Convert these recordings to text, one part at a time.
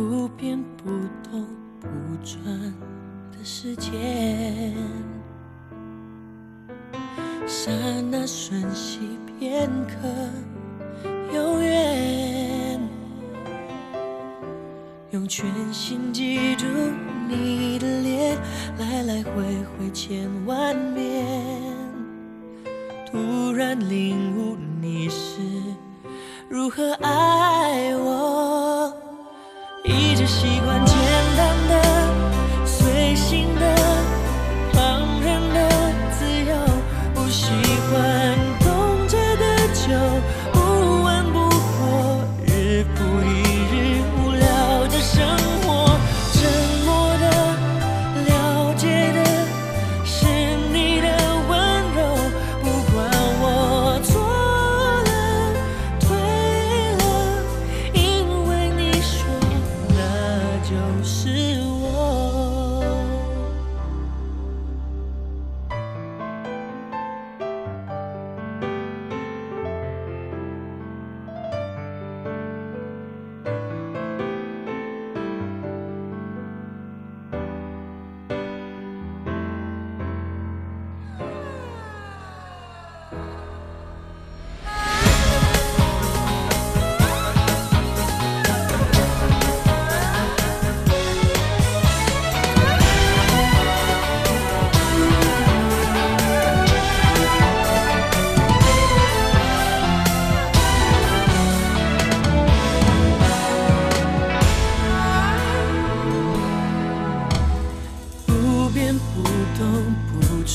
不变不动不转的时间，刹那瞬息，片刻永远。用全心记住你的脸，来来回回千万遍。突然领悟你是如何爱我。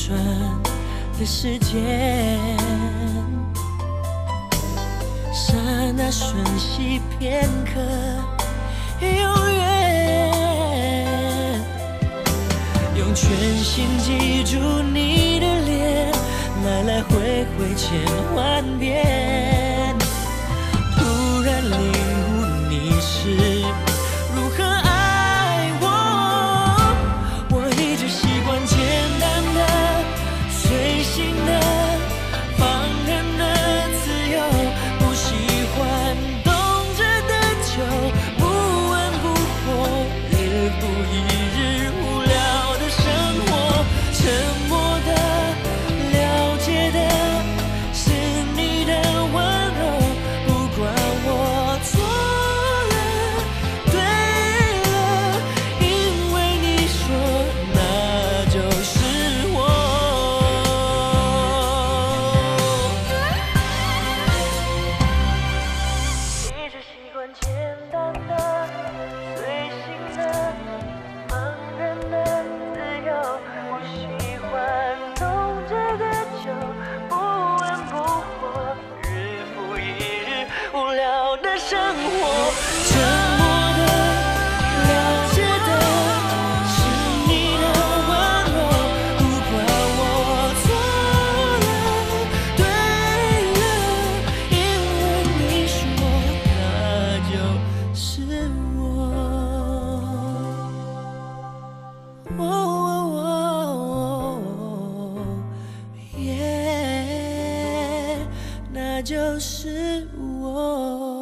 转的时间刹那瞬息片刻永远。用全心记住你的脸来来回回千很简单。那就是我。